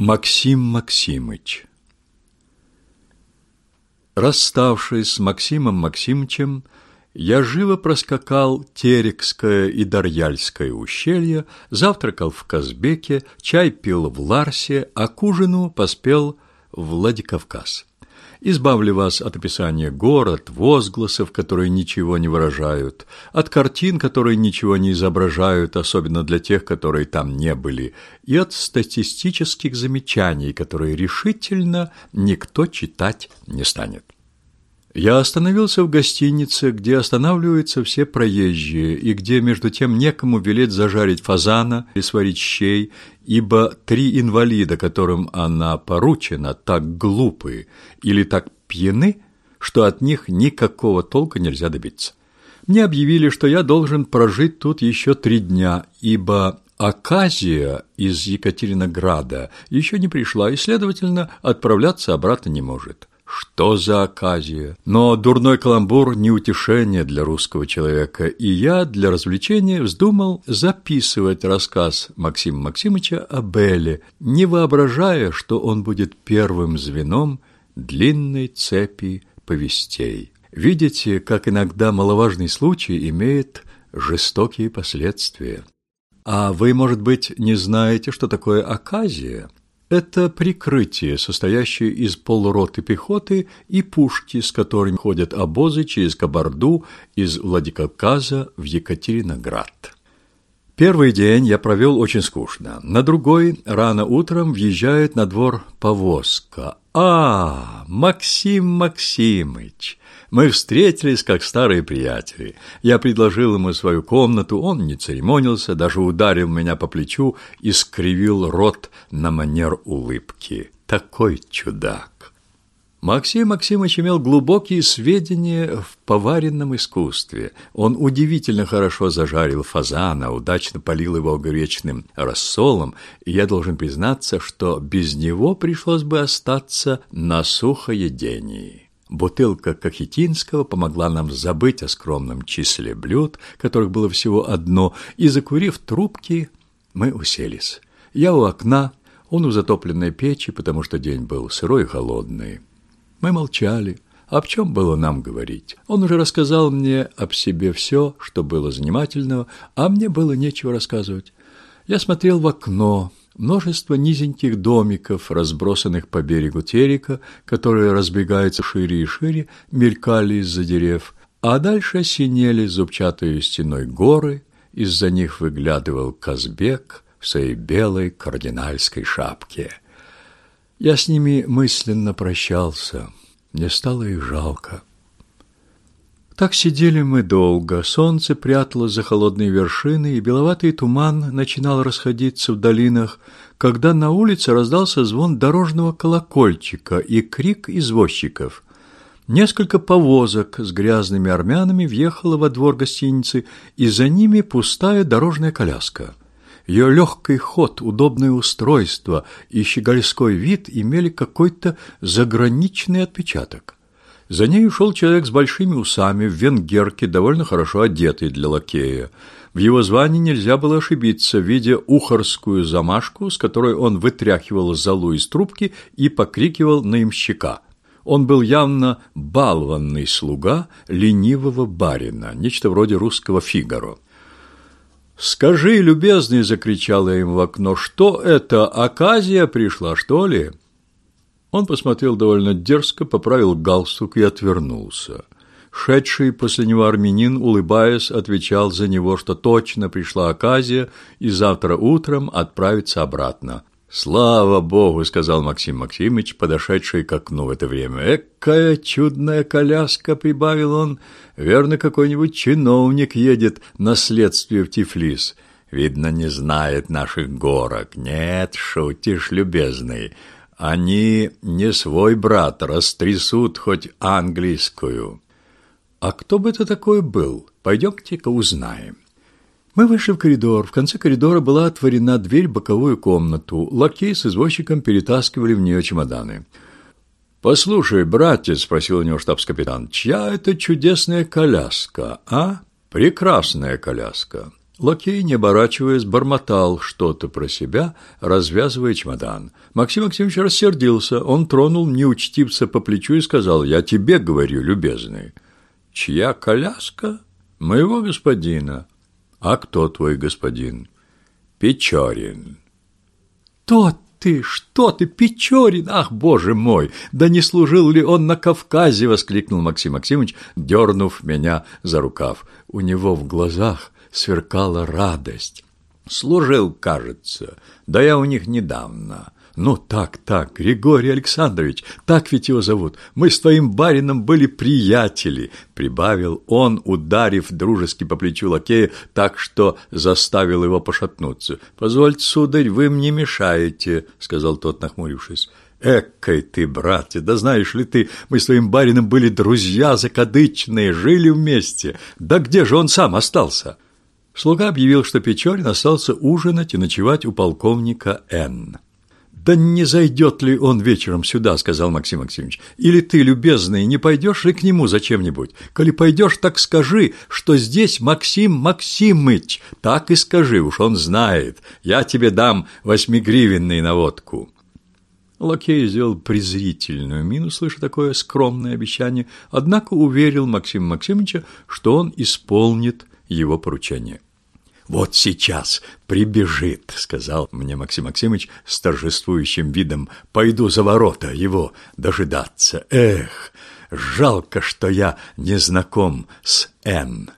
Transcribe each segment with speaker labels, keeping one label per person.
Speaker 1: Максим Максимыч Расставшись с Максимом Максимычем, я живо проскакал Терекское и Дарьяльское ущелье, завтракал в Казбеке, чай пил в Ларсе, а к ужину поспел в Владикавказ. Избавлю вас от описания гор, от возгласов, которые ничего не выражают, от картин, которые ничего не изображают, особенно для тех, которые там не были, и от статистических замечаний, которые решительно никто читать не станет. Я остановился в гостинице, где останавливаются все проезжие, и где, между тем, некому велеть зажарить фазана и сварить щей, ибо три инвалида, которым она поручена, так глупы или так пьяны, что от них никакого толка нельзя добиться. Мне объявили, что я должен прожить тут еще три дня, ибо Аказия из Екатеринограда еще не пришла и, следовательно, отправляться обратно не может. Что за оказия? Но дурной каламбур не утешение для русского человека, и я для развлечения вздумал записывать рассказ Максима Максимовича о Белле, не воображая, что он будет первым звеном длинной цепи повестей. Видите, как иногда маловажный случай имеет жестокие последствия. А вы, может быть, не знаете, что такое оказия? Это прикрытие, состоящее из полуроты пехоты и пушки, с которыми ходят обозы через Кабарду из Владикавказа в Екатериноград. Первый день я провел очень скучно. На другой, рано утром, въезжает на двор повозка. «А, Максим Максимыч!» Мы встретились, как старые приятели. Я предложил ему свою комнату, он не церемонился, даже ударил меня по плечу и скривил рот на манер улыбки. Такой чудак! Максим Максимович имел глубокие сведения в поваренном искусстве. Он удивительно хорошо зажарил фазана, удачно полил его гречным рассолом, и я должен признаться, что без него пришлось бы остаться на сухоедении. Бутылка Кахетинского помогла нам забыть о скромном числе блюд, которых было всего одно, и, закурив трубки, мы уселись. Я у окна, он у затопленной печи, потому что день был сырой и холодный. Мы молчали. Об чем было нам говорить? Он уже рассказал мне об себе все, что было занимательного, а мне было нечего рассказывать. Я смотрел в окно, Множество низеньких домиков, разбросанных по берегу Терека, которые разбегаются шире и шире, мелькали из-за дерев, а дальше синели зубчатой стеной горы, из-за них выглядывал Казбек в своей белой кардинальской шапке. Я с ними мысленно прощался, мне стало их жалко. Так сидели мы долго. Солнце пряталось за холодные вершины, и беловатый туман начинал расходиться в долинах, когда на улице раздался звон дорожного колокольчика и крик извозчиков. Несколько повозок с грязными армянами въехало во двор гостиницы, и за ними пустая дорожная коляска. Ее легкий ход, удобное устройство и щегольской вид имели какой-то заграничный отпечаток. За ней ушел человек с большими усами, в венгерке, довольно хорошо одетый для лакея. В его звании нельзя было ошибиться, видя ухарскую замашку, с которой он вытряхивал залу из трубки и покрикивал на имщика. Он был явно балованный слуга ленивого барина, нечто вроде русского Фигаро. «Скажи, любезный!» – закричал я им в окно. «Что это, оказия пришла, что ли?» Он посмотрел довольно дерзко, поправил галстук и отвернулся. Шедший после него армянин, улыбаясь, отвечал за него, что точно пришла оказия и завтра утром отправится обратно. «Слава Богу!» — сказал Максим Максимович, подошедший к окну в это время. «Экая чудная коляска!» — прибавил он. «Верно, какой-нибудь чиновник едет на следствие в Тифлис. Видно, не знает наших горок. Нет, шутишь, любезный. Они не свой брат, растрясут хоть английскую. А кто бы это такой был? Пойдемте-ка узнаем. Мы вышли в коридор. В конце коридора была отворена дверь в боковую комнату. Лакей с извозчиком перетаскивали в нее чемоданы. «Послушай, братец», — спросил у него штабс-капитан, — «чья это чудесная коляска, а? Прекрасная коляска. Лакей, не оборачиваясь, бормотал что-то про себя, развязывая чемодан. Максим Максимович рассердился. Он тронул неучтивца по плечу и сказал, «Я тебе говорю, любезный». «Чья коляска?» «Моего господина». «А кто твой господин?» «Печорин». «Тот ты, что ты, Печорин? Ах, боже мой! Да не служил ли он на Кавказе?» — воскликнул Максим Максимович, дернув меня за рукав. У него в глазах сверкала радость. «Служил, кажется. Да я у них недавно. Ну так, так, Григорий Александрович, так ведь его зовут. Мы с твоим барином были приятели», — прибавил он, ударив дружески по плечу лакея так, что заставил его пошатнуться. «Позвольте, сударь, вы мне мешаете», — сказал тот, нахмурившись. Эккой ты, братья, да знаешь ли ты, мы с твоим барином были друзья закадычные, жили вместе. Да где же он сам остался? Слуга объявил, что Печорин остался ужинать и ночевать у полковника Н. «Да не зайдет ли он вечером сюда?» – сказал Максим Максимович. «Или ты, любезный, не пойдешь ли к нему зачем-нибудь? Коли пойдешь, так скажи, что здесь Максим Максимыч. Так и скажи, уж он знает. Я тебе дам восьмигривенный на водку». Лакей сделал презрительную мину, слыша такое скромное обещание, однако уверил Максима Максимовича, что он исполнит его поручение. «Вот сейчас прибежит», — сказал мне Максим Максимович с торжествующим видом. «Пойду за ворота его дожидаться. Эх, жалко, что я не знаком с Н».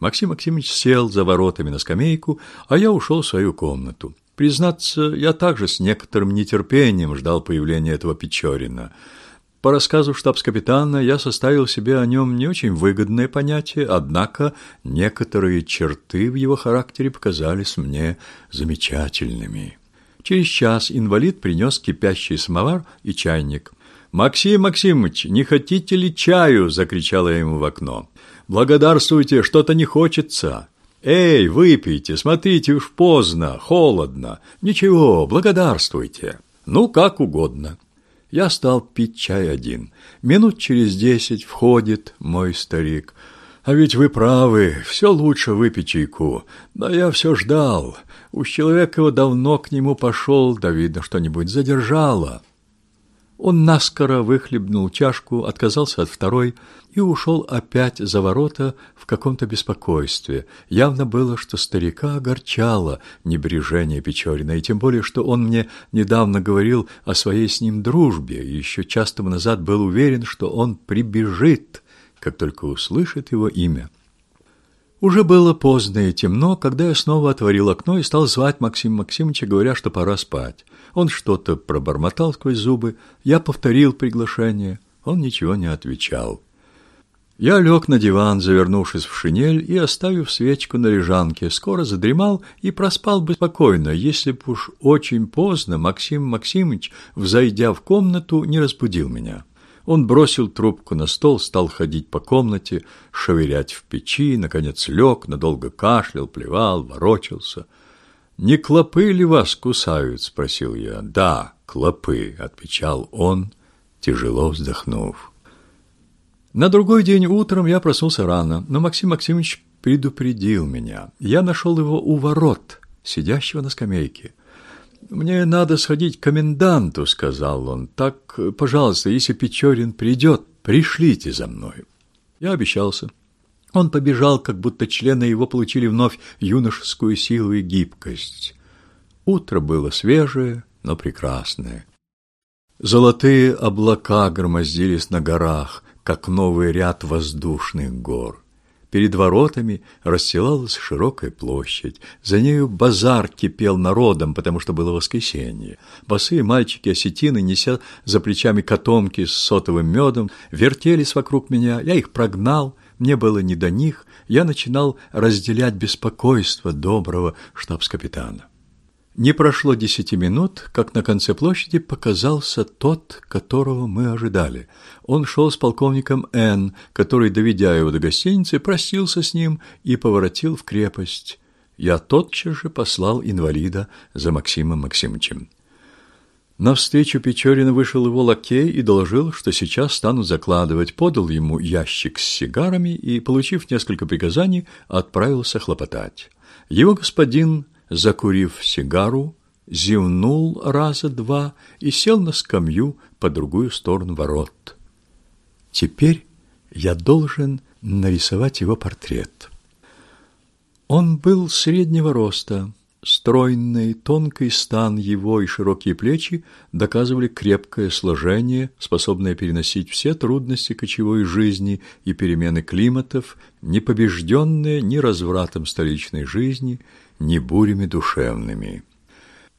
Speaker 1: Максим Максимович сел за воротами на скамейку, а я ушел в свою комнату. Признаться, я также с некоторым нетерпением ждал появления этого Печорина — по рассказу штабс-капитана я составил себе о нем не очень выгодное понятие, однако некоторые черты в его характере показались мне замечательными. Через час инвалид принес кипящий самовар и чайник. «Максим Максимович, не хотите ли чаю?» – закричала я ему в окно. «Благодарствуйте, что-то не хочется». «Эй, выпейте, смотрите, уж поздно, холодно. Ничего, благодарствуйте. Ну, как угодно». Я стал пить чай один. Минут через десять входит мой старик. А ведь вы правы, все лучше выпить чайку. Да я все ждал. Человек его давно к нему пошел, да видно, что-нибудь задержало. Он наскоро выхлебнул чашку, отказался от второй и ушел опять за ворота в каком-то беспокойстве. Явно было, что старика огорчало небрежение Печорина, и тем более, что он мне недавно говорил о своей с ним дружбе, и еще часто назад был уверен, что он прибежит, как только услышит его имя. Уже было поздно и темно, когда я снова отворил окно и стал звать Максима Максимовича, говоря, что пора спать. Он что-то пробормотал сквозь зубы, я повторил приглашение, он ничего не отвечал. Я лег на диван, завернувшись в шинель и оставив свечку на лежанке, скоро задремал и проспал бы спокойно, если б уж очень поздно Максим Максимович, взойдя в комнату, не разбудил меня. Он бросил трубку на стол, стал ходить по комнате, шевелять в печи, наконец лег, надолго кашлял, плевал, ворочался. «Не клопы ли вас кусают?» — спросил я. «Да, клопы», — отвечал он, тяжело вздохнув. На другой день утром я проснулся рано, но Максим Максимович предупредил меня. Я нашел его у ворот, сидящего на скамейке. «Мне надо сходить к коменданту», — сказал он. «Так, пожалуйста, если Печорин придет, пришлите за мной». Я обещался. Он побежал, как будто члены его получили вновь юношескую силу и гибкость. Утро было свежее, но прекрасное. Золотые облака громоздились на горах, как новый ряд воздушных гор. Перед воротами расстилалась широкая площадь. За нею базар кипел народом, потому что было воскресенье. Босые мальчики-осетины, неся за плечами котомки с сотовым медом, вертелись вокруг меня. Я их прогнал, мне было не до них. Я начинал разделять беспокойство доброго штабс-капитана. Не прошло десяти минут, как на конце площади показался тот, которого мы ожидали. Он шел с полковником Н, который, доведя его до гостиницы, простился с ним и поворотил в крепость. Я тотчас же послал инвалида за Максимом Максимовичем. Навстречу Печорину вышел его лакей и доложил, что сейчас станут закладывать, подал ему ящик с сигарами и, получив несколько приказаний, отправился хлопотать. Его господин, закурив сигару, зевнул раза два и сел на скамью по другую сторону ворот. Теперь я должен нарисовать его портрет. Он был среднего роста, Стройный, тонкий стан его и широкие плечи доказывали крепкое сложение, способное переносить все трудности кочевой жизни и перемены климатов, не побежденное ни развратом столичной жизни, ни бурями душевными.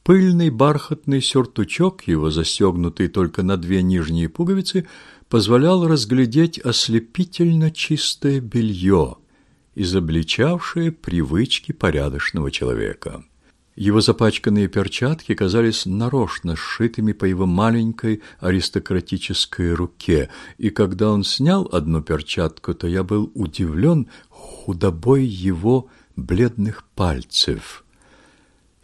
Speaker 1: Пыльный бархатный сюртучок его, застегнутый только на две нижние пуговицы, позволял разглядеть ослепительно чистое белье, изобличавшее привычки порядочного человека. Его запачканные перчатки казались нарочно сшитыми по его маленькой аристократической руке, и когда он снял одну перчатку, то я был удивлен худобой его бледных пальцев.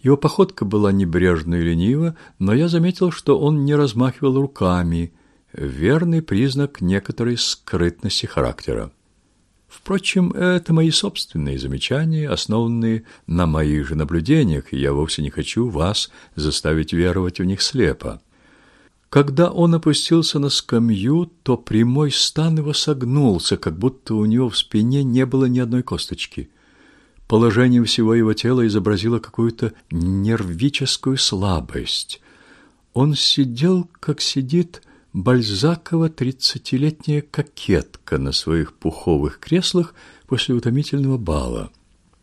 Speaker 1: Его походка была небрежна и ленива, но я заметил, что он не размахивал руками, верный признак некоторой скрытности характера. Впрочем, это мои собственные замечания, основанные на моих же наблюдениях, и я вовсе не хочу вас заставить веровать в них слепо. Когда он опустился на скамью, то прямой стан его согнулся, как будто у него в спине не было ни одной косточки. Положение всего его тела изобразило какую-то нервическую слабость. Он сидел, как сидит Бальзакова тридцатилетняя кокетка на своих пуховых креслах после утомительного бала.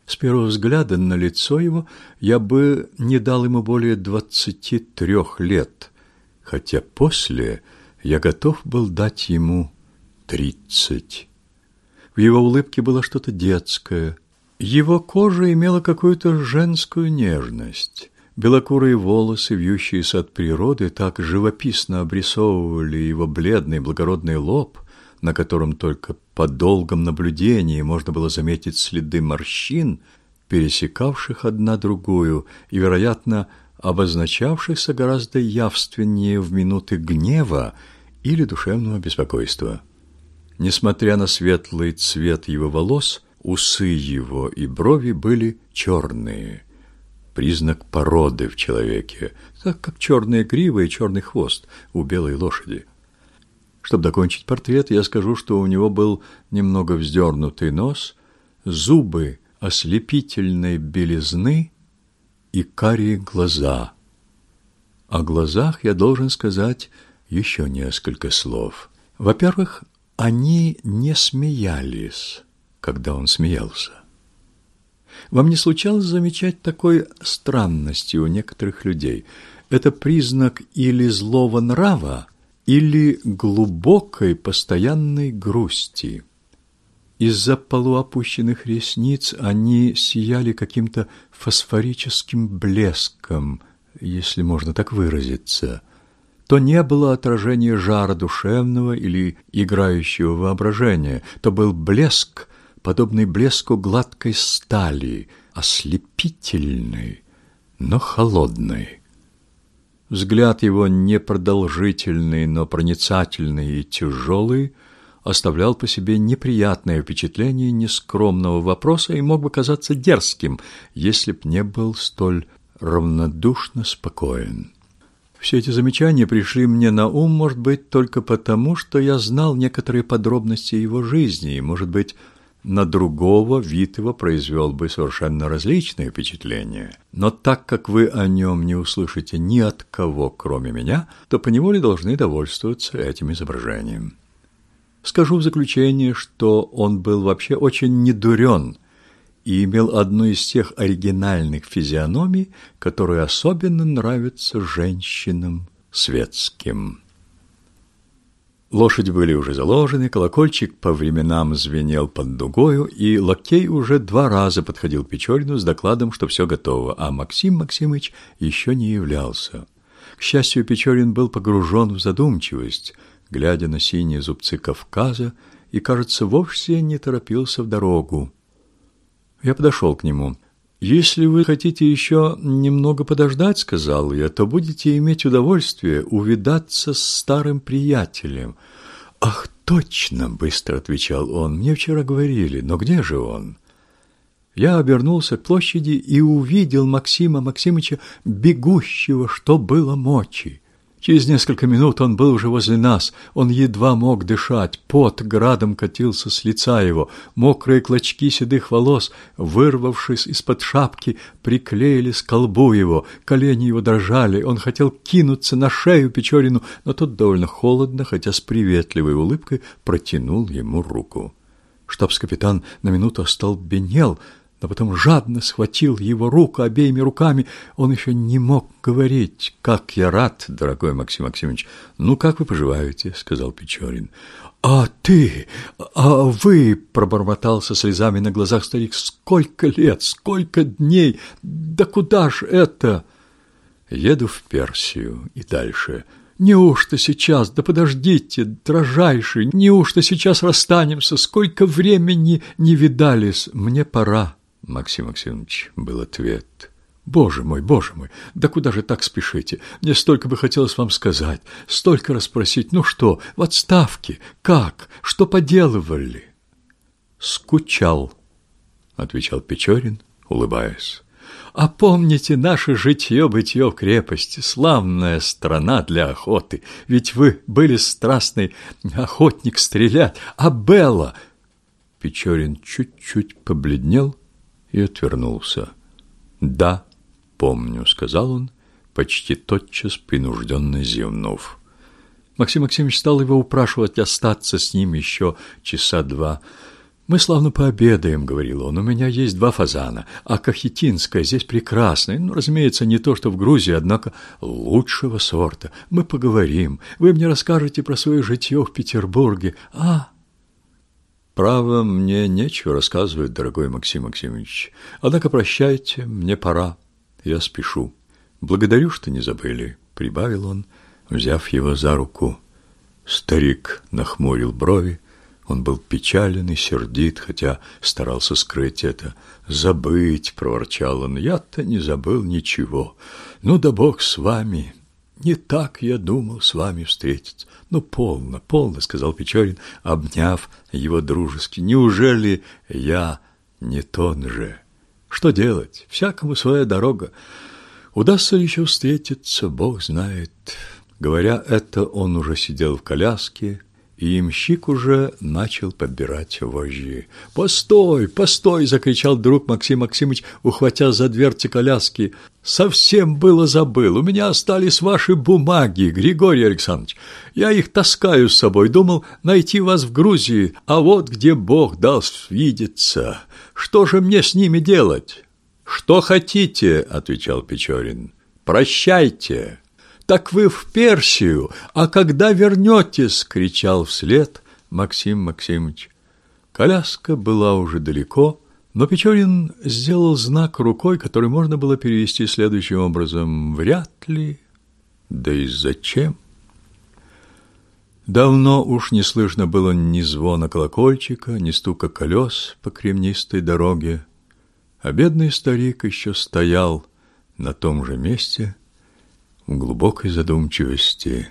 Speaker 1: С первого взгляда на лицо его я бы не дал ему более двадцати трех лет, хотя после я готов был дать ему тридцать. В его улыбке было что-то детское. Его кожа имела какую-то женскую нежность. Белокурые волосы, вьющиеся от природы, так живописно обрисовывали его бледный благородный лоб, на котором только по долгом наблюдении можно было заметить следы морщин, пересекавших одна другую и, вероятно, обозначавшихся гораздо явственнее в минуты гнева или душевного беспокойства. Несмотря на светлый цвет его волос, усы его и брови были черные – признак породы в человеке, так как черная грива и черный хвост у белой лошади. Чтобы докончить портрет, я скажу, что у него был немного вздернутый нос, зубы ослепительной белизны и карие глаза. О глазах я должен сказать еще несколько слов. Во-первых, они не смеялись, когда он смеялся. Вам не случалось замечать такой странности у некоторых людей? Это признак или злого нрава, или глубокой постоянной грусти. Из-за полуопущенных ресниц они сияли каким-то фосфорическим блеском, если можно так выразиться. То не было отражения жара душевного или играющего воображения, то был блеск, подобный блеску гладкой стали, ослепительный, но холодный. Взгляд его непродолжительный, но проницательный и тяжелый, оставлял по себе неприятное впечатление нескромного вопроса и мог бы казаться дерзким, если б не был столь равнодушно спокоен. Все эти замечания пришли мне на ум, может быть, только потому, что я знал некоторые подробности его жизни, и, может быть, на другого Витова произвел бы совершенно различное впечатление. Но так как вы о нем не услышите ни от кого, кроме меня, то поневоле должны довольствоваться этим изображением. Скажу в заключение, что он был вообще очень недурен и имел одну из тех оригинальных физиономий, которые особенно нравятся женщинам светским. Лошади были уже заложены, колокольчик по временам звенел под дугою, и лакей уже два раза подходил к Печорину с докладом, что все готово, а Максим Максимыч еще не являлся. К счастью, Печорин был погружен в задумчивость, глядя на синие зубцы Кавказа, и, кажется, вовсе не торопился в дорогу. Я подошел к нему. «Если вы хотите еще немного подождать, — сказал я, — то будете иметь удовольствие увидаться с старым приятелем. «Ах, точно!» — быстро отвечал он. «Мне вчера говорили, но где же он?» Я обернулся к площади и увидел Максима Максимовича, бегущего, что было мочи. Через несколько минут он был уже возле нас. Он едва мог дышать. Пот градом катился с лица его. Мокрые клочки седых волос, вырвавшись из-под шапки, приклеились к колбу его. Колени его дрожали. Он хотел кинуться на шею Печорину, но тот довольно холодно, хотя с приветливой улыбкой, протянул ему руку. Штабс-капитан на минуту остолбенел — но потом жадно схватил его руку обеими руками. Он еще не мог говорить. «Как я рад, дорогой Максим Максимович! Ну, как вы поживаете?» — сказал Печорин. «А ты, а вы!» — пробормотал со слезами на глазах старик. «Сколько лет, сколько дней! Да куда ж это?» «Еду в Персию и дальше». Неужто сейчас? Да подождите, дрожайший, неужто сейчас расстанемся? Сколько времени не видались? Мне пора. Максим Максимович, был ответ. Боже мой, боже мой, да куда же так спешите? Мне столько бы хотелось вам сказать, столько расспросить. Ну что, в отставке? Как? Что поделывали? Скучал, отвечал Печорин, улыбаясь. А помните наше житье-бытье в крепости, славная страна для охоты. Ведь вы были страстный охотник стрелять, а Белла... Печорин чуть-чуть побледнел, и отвернулся. «Да, помню», — сказал он, почти тотчас принужденно зевнув. Максим Максимович стал его упрашивать остаться с ним еще часа два. «Мы славно пообедаем», — говорил он. «У меня есть два фазана, а кахетинская здесь прекрасная. Ну, разумеется, не то, что в Грузии, однако лучшего сорта. Мы поговорим. Вы мне расскажете про свое житье в Петербурге. А, Право, мне нечего рассказывать, дорогой Максим Максимович. Однако прощайте, мне пора. Я спешу. Благодарю, что не забыли, прибавил он, взяв его за руку. Старик нахмурил брови. Он был печален и сердит, хотя старался скрыть это. «Забыть!» — проворчал он. «Я-то не забыл ничего. Ну да Бог с вами. Не так я думал с вами встретиться. Ну, полно, полно, сказал Печорин, обняв его дружески. Неужели я не тон же? Что делать? Всякому своя дорога. Удастся ли еще встретиться, Бог знает. Говоря это, он уже сидел в коляске, и имщик уже начал подбирать вожжи. «Постой, постой!» — закричал друг Максим Максимович, ухватя за дверцы коляски. «Совсем было забыл. У меня остались ваши бумаги, Григорий Александрович. Я их таскаю с собой. Думал найти вас в Грузии, а вот где Бог дал видеться. Что же мне с ними делать?» «Что хотите?» — отвечал Печорин. «Прощайте!» «Так вы в Персию, а когда вернетесь?» — кричал вслед Максим Максимович. Коляска была уже далеко, но Печорин сделал знак рукой, который можно было перевести следующим образом «вряд ли». Да и зачем? Давно уж не слышно было ни звона колокольчика, ни стука колес по кремнистой дороге, а бедный старик еще стоял на том же месте, глубокой задумчивости.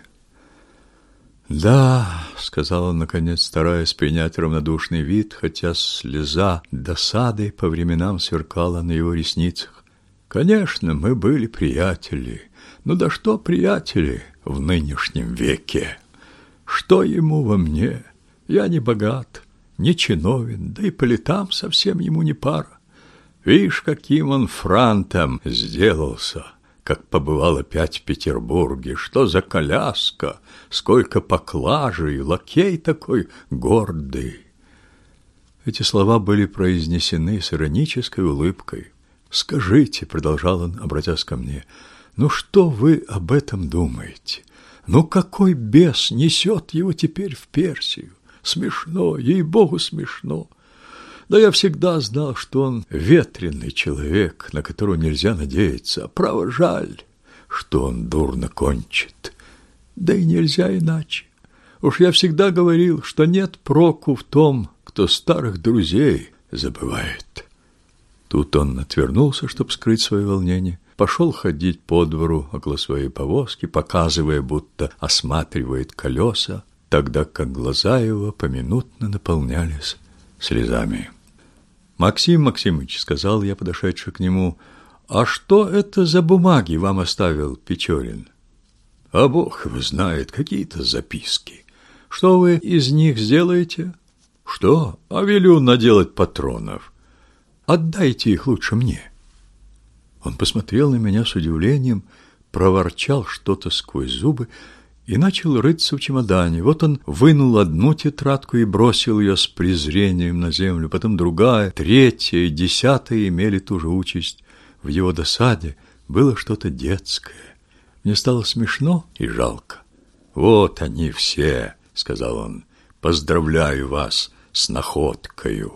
Speaker 1: «Да», — сказал он, наконец, стараясь принять равнодушный вид, хотя слеза досады по временам сверкала на его ресницах. «Конечно, мы были приятели. Ну да что приятели в нынешнем веке? Что ему во мне? Я не богат, не чиновен, да и по летам совсем ему не пара. Видишь, каким он франтом сделался» как побывал опять в Петербурге. Что за коляска, сколько поклажей, лакей такой гордый. Эти слова были произнесены с иронической улыбкой. «Скажите», — продолжал он, обратясь ко мне, — «ну что вы об этом думаете? Ну какой бес несет его теперь в Персию? Смешно, ей-богу, смешно. Да я всегда знал, что он ветреный человек, на которого нельзя надеяться. Право жаль, что он дурно кончит. Да и нельзя иначе. Уж я всегда говорил, что нет проку в том, кто старых друзей забывает. Тут он отвернулся, чтобы скрыть свое волнение, пошел ходить по двору около своей повозки, показывая, будто осматривает колеса, тогда как глаза его поминутно наполнялись слезами. Максим Максимович, сказал я, подошедший к нему, а что это за бумаги вам оставил Печорин? А Бог его знает, какие-то записки. Что вы из них сделаете? Что? А велю наделать патронов. Отдайте их лучше мне. Он посмотрел на меня с удивлением, проворчал что-то сквозь зубы и начал рыться в чемодане. Вот он вынул одну тетрадку и бросил ее с презрением на землю, потом другая, третья и десятая имели ту же участь. В его досаде было что-то детское. Мне стало смешно и жалко. «Вот они все», — сказал он, — «поздравляю вас с находкою».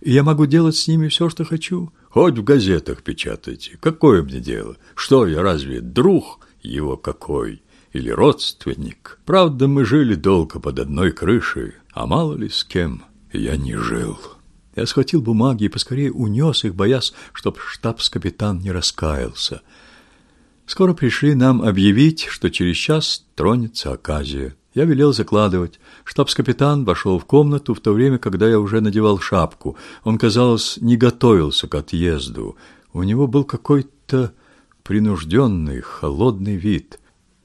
Speaker 1: И я могу делать с ними все, что хочу. Хоть в газетах печатайте. Какое мне дело? Что я, разве друг его какой? Или родственник? Правда, мы жили долго под одной крышей, а мало ли с кем я не жил». Я схватил бумаги и поскорее унес их, боясь, чтоб штабс-капитан не раскаялся. Скоро пришли нам объявить, что через час тронется оказия. Я велел закладывать. Штабс-капитан вошел в комнату в то время, когда я уже надевал шапку. Он, казалось, не готовился к отъезду. У него был какой-то принужденный, холодный вид.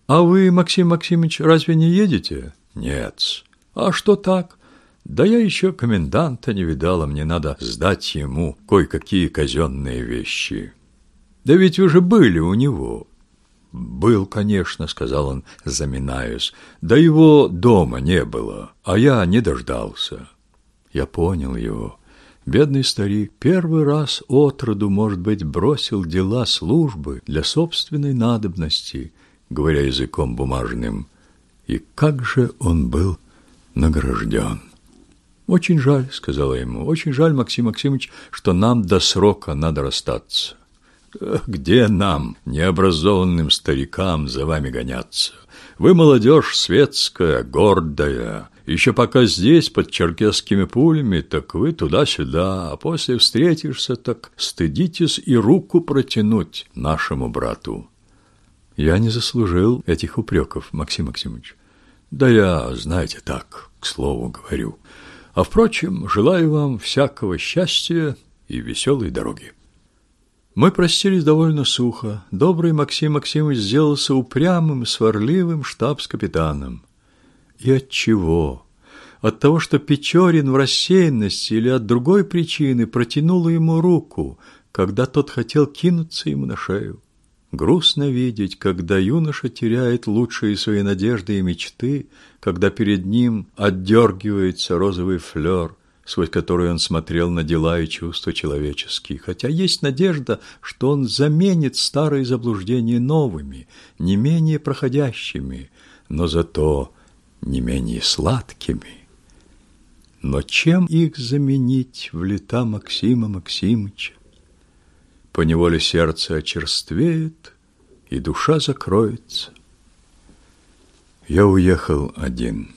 Speaker 1: «А вы, Максим Максимович, разве не едете?» «Нет». «А что так?» Да я еще коменданта не видала, мне надо сдать ему кое-какие казенные вещи. Да ведь уже были у него. Был, конечно, сказал он, заминаясь. Да его дома не было, а я не дождался. Я понял его. Бедный старик первый раз от роду, может быть, бросил дела службы для собственной надобности, говоря языком бумажным. И как же он был награжден. «Очень жаль», — сказала ему, — «очень жаль, Максим Максимович, что нам до срока надо расстаться». «Где нам, необразованным старикам, за вами гоняться? Вы молодежь светская, гордая. Еще пока здесь, под черкесскими пулями, так вы туда-сюда, а после встретишься, так стыдитесь и руку протянуть нашему брату». «Я не заслужил этих упреков, Максим Максимович». «Да я, знаете, так, к слову говорю». А, впрочем, желаю вам всякого счастья и веселой дороги. Мы простились довольно сухо. Добрый Максим Максимович сделался упрямым, сварливым штабс-капитаном. И от чего? От того, что Печорин в рассеянности или от другой причины протянула ему руку, когда тот хотел кинуться ему на шею. Грустно видеть, когда юноша теряет лучшие свои надежды и мечты, когда перед ним отдергивается розовый флер, сквозь который он смотрел на дела и чувства человеческие, хотя есть надежда, что он заменит старые заблуждения новыми, не менее проходящими, но зато не менее сладкими. Но чем их заменить в лета Максима Максимыча? Поневоле сердце очерствеет, и душа закроется. Я уехал один.